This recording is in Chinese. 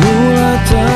不了的。